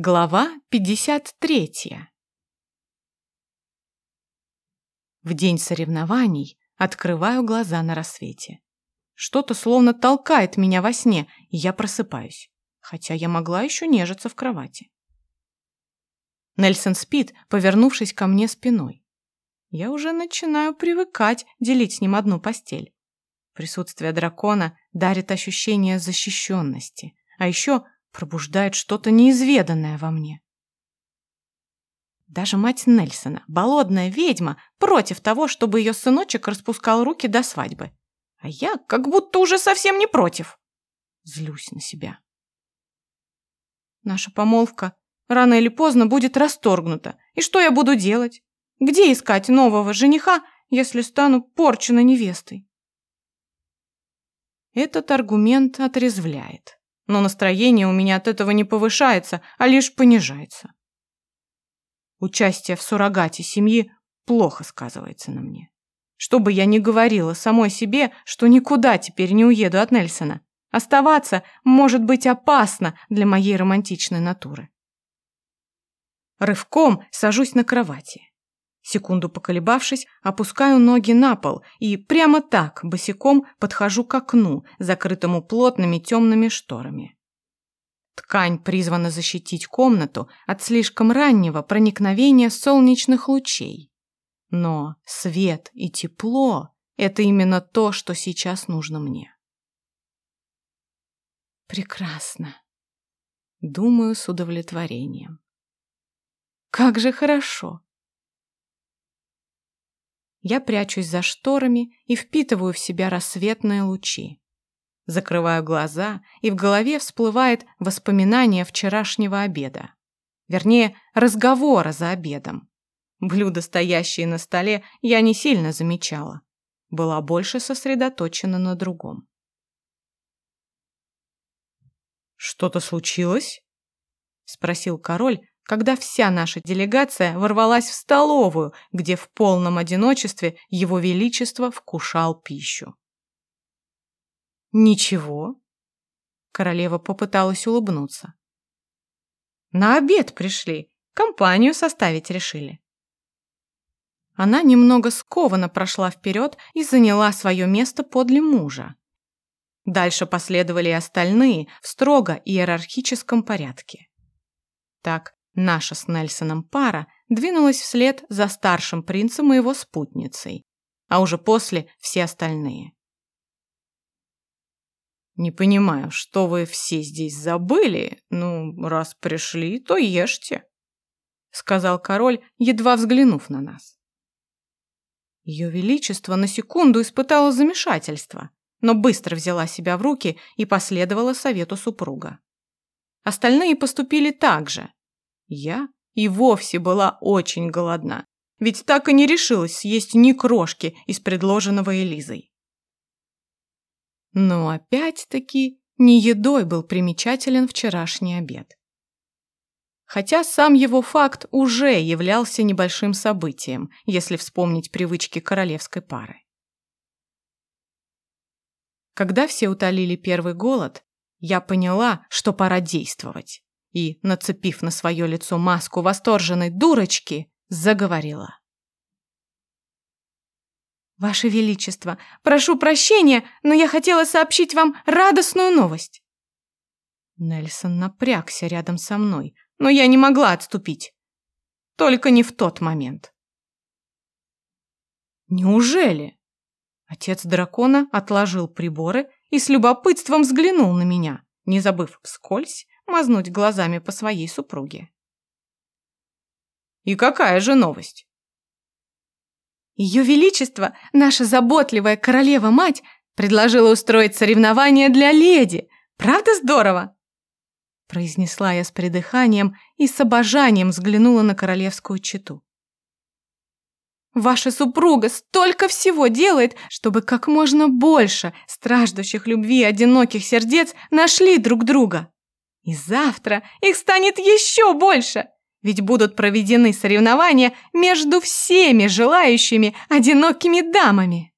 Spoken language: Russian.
Глава 53. В день соревнований открываю глаза на рассвете. Что-то словно толкает меня во сне, и я просыпаюсь, хотя я могла еще нежиться в кровати. Нельсон спит, повернувшись ко мне спиной. Я уже начинаю привыкать делить с ним одну постель. Присутствие дракона дарит ощущение защищенности, а еще пробуждает что-то неизведанное во мне. Даже мать Нельсона, болотная ведьма, против того, чтобы ее сыночек распускал руки до свадьбы. А я как будто уже совсем не против. Злюсь на себя. Наша помолвка рано или поздно будет расторгнута. И что я буду делать? Где искать нового жениха, если стану порченной невестой? Этот аргумент отрезвляет но настроение у меня от этого не повышается, а лишь понижается. Участие в суррогате семьи плохо сказывается на мне. Что бы я ни говорила самой себе, что никуда теперь не уеду от Нельсона, оставаться может быть опасно для моей романтичной натуры. Рывком сажусь на кровати. Секунду поколебавшись, опускаю ноги на пол и прямо так, босиком, подхожу к окну, закрытому плотными темными шторами. Ткань призвана защитить комнату от слишком раннего проникновения солнечных лучей. Но свет и тепло – это именно то, что сейчас нужно мне. Прекрасно. Думаю с удовлетворением. Как же хорошо. Я прячусь за шторами и впитываю в себя рассветные лучи. Закрываю глаза, и в голове всплывает воспоминание вчерашнего обеда. Вернее, разговора за обедом. Блюда, стоящие на столе, я не сильно замечала. Была больше сосредоточена на другом. «Что-то случилось?» — спросил король, когда вся наша делегация ворвалась в столовую, где в полном одиночестве его величество вкушал пищу. «Ничего». Королева попыталась улыбнуться. «На обед пришли, компанию составить решили». Она немного скованно прошла вперед и заняла свое место подле мужа. Дальше последовали остальные в строго иерархическом порядке. Так, Наша с Нельсоном пара двинулась вслед за старшим принцем и его спутницей, а уже после все остальные. «Не понимаю, что вы все здесь забыли? Ну, раз пришли, то ешьте», — сказал король, едва взглянув на нас. Ее Величество на секунду испытало замешательство, но быстро взяла себя в руки и последовала совету супруга. Остальные поступили так же, я и вовсе была очень голодна, ведь так и не решилась съесть ни крошки из предложенного Элизой. Но опять-таки не едой был примечателен вчерашний обед. Хотя сам его факт уже являлся небольшим событием, если вспомнить привычки королевской пары. Когда все утолили первый голод, я поняла, что пора действовать и, нацепив на свое лицо маску восторженной дурочки, заговорила. «Ваше Величество, прошу прощения, но я хотела сообщить вам радостную новость». Нельсон напрягся рядом со мной, но я не могла отступить. Только не в тот момент. «Неужели?» Отец дракона отложил приборы и с любопытством взглянул на меня, не забыв вскользь мазнуть глазами по своей супруге. «И какая же новость?» Ее Величество, наша заботливая королева-мать, предложила устроить соревнование для леди. Правда здорово?» Произнесла я с придыханием и с обожанием взглянула на королевскую чету. Ваша супруга столько всего делает, чтобы как можно больше страждущих любви одиноких сердец нашли друг друга. И завтра их станет еще больше, ведь будут проведены соревнования между всеми желающими одинокими дамами.